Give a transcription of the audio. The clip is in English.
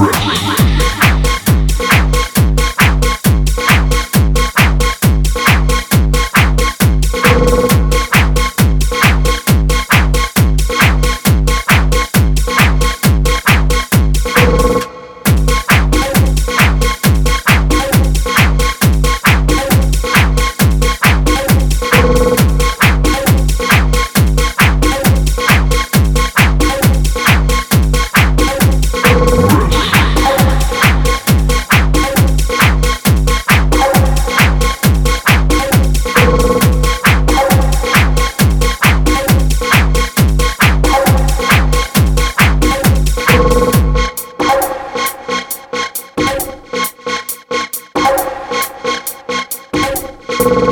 Control. you